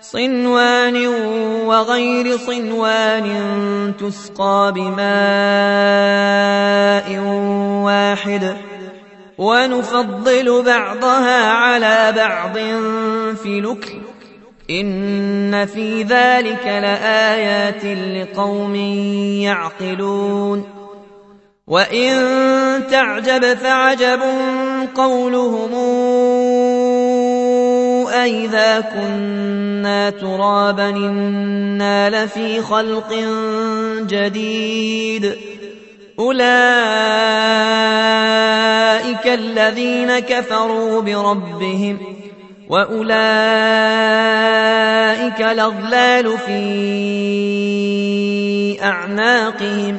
صنوان وغير صنوان تسقى بماء واحد ونفضل بعضها على بعض في لكل إن في ذلك لآيات لقوم يعقلون وإن تعجب فعجب قولهم أئذا كنا ترابا إنا لفي خلق جديد أولئك الذين كفروا بربهم وأولئك الأغلال في أعناقهم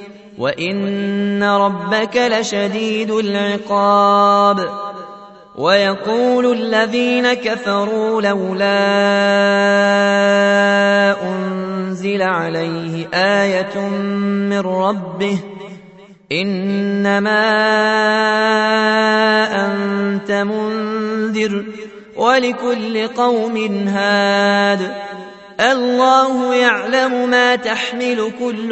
وإن ربك لشديد العقاب ويقول الذين كفروا لولا أنزل عليه آية من ربه إنما أنت منذر ولكل قوم هاد الله يعلم ما تحمل كل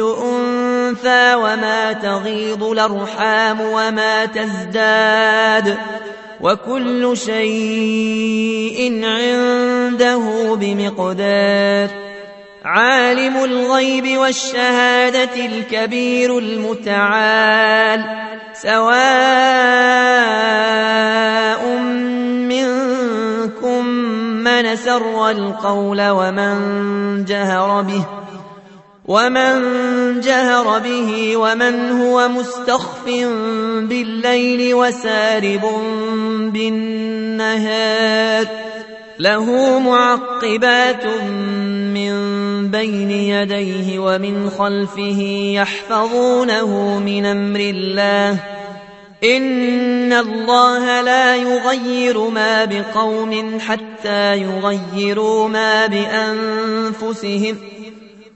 أنثى وما تغيض الأرحام وما تزداد وكل شيء عنده بمقدار عالم الغيب والشهادة الكبير المتعال سواء من سر القول ومن جهر به ومن جهر به ومن هو مستخف بالليل وسارب بالنهار له معقبات من بين يديه ومن خلفه يحفظونه من أمر الله إن الله لا يغير ما بقوم حتى يغيروا ما بأنفسهم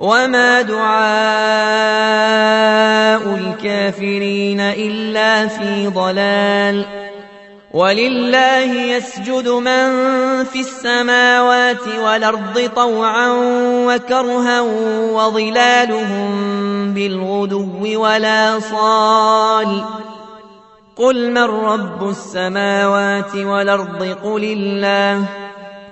وما دعاء الكافرين إلا في ضلال ولله يسجد من في السماوات والأرض طوعا وكرها وظلالهم بالغدو ولا صال قل من رب السماوات والأرض قل الله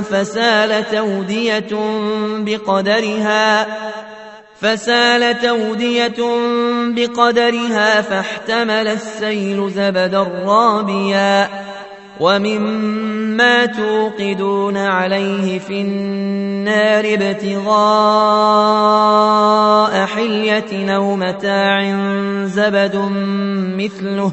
فسالت أودية بقدرها فسال تودية بقدرها فاحتمل السيل زبدا رابيا ومما توقدون عليه في النار ابتغاء حلية أو متاع زبد مثله.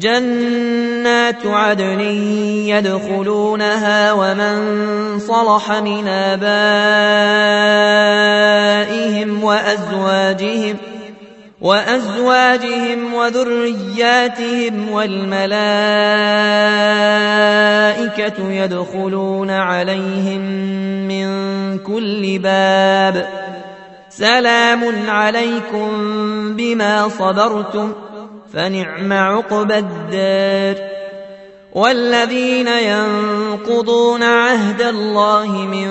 جنات عدن يدخلونها ومن صلح من آبائهم وأزواجهم وأزواجهم وذرياتهم والملائكة يدخلون عليهم من كل باب. سلام عليكم بما صبرتم. فنعم عقبى الدار. والذين ينقضون عهد الله من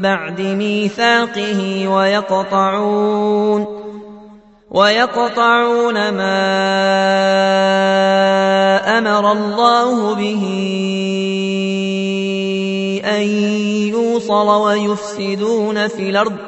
بعد ميثاقه ويقطعون ويقطعون ما أمر الله به أن يوصل ويفسدون في الأرض.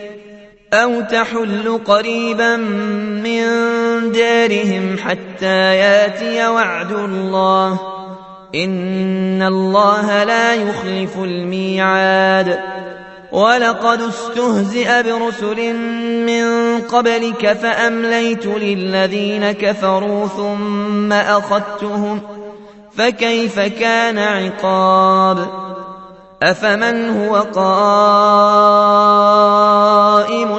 أو تحل قريبا من دارهم حتى ياتي وعد الله. إن الله لا يخلف الميعاد. ولقد استهزئ برسل من قبلك فأمليت للذين كفروا ثم أخذتهم. فكيف كان عقاب؟ أفمن هو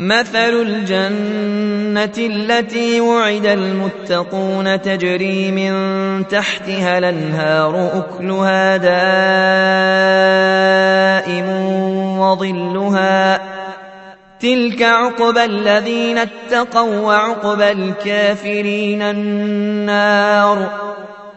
مثل الجنة التي وعد المتقون تجري من تحتها الانهار أكلها دائم وظلها تلك عقبى الذين اتقوا وعقبى الكافرين النار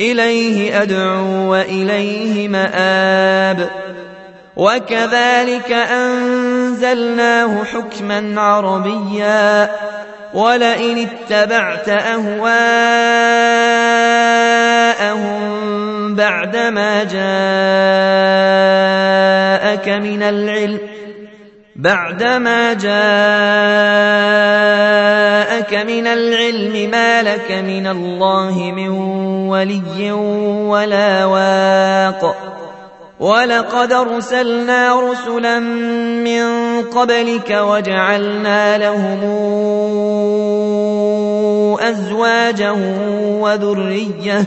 إليه أدعو وإليه مآب. وكذلك أنزلناه حكما عربيا. ولئن اتبعت أهواءهم بعدما جاءك من العلم بعدما جاءك من العلم ما لك من الله من ولي ولا واق. ولقد أرسلنا رسلا من قبلك وجعلنا لهم أزواجا وذرية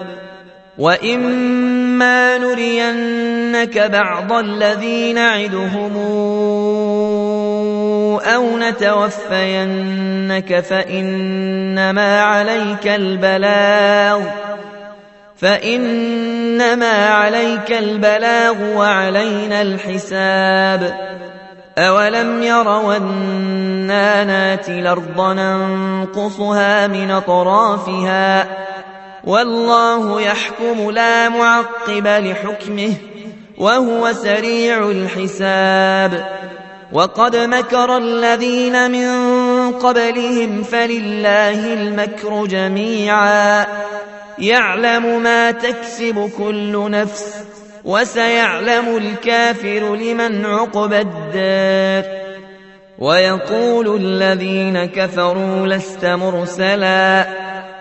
واما نرينك بعض الذي نعدهم أو نتوفينك فانما عليك البلاغ فانما عليك البلاغ وعلينا الحساب اولم يروا أنا ناتي الأرض ننقصها من اطرافها والله يحكم لا معقب لحكمه وهو سريع الحساب. وقد مكر الذين من قبلهم فلله المكر جميعا. يعلم ما تكسب كل نفس وسيعلم الكافر لمن عقب الدار. ويقول الذين كفروا لست مرسلا.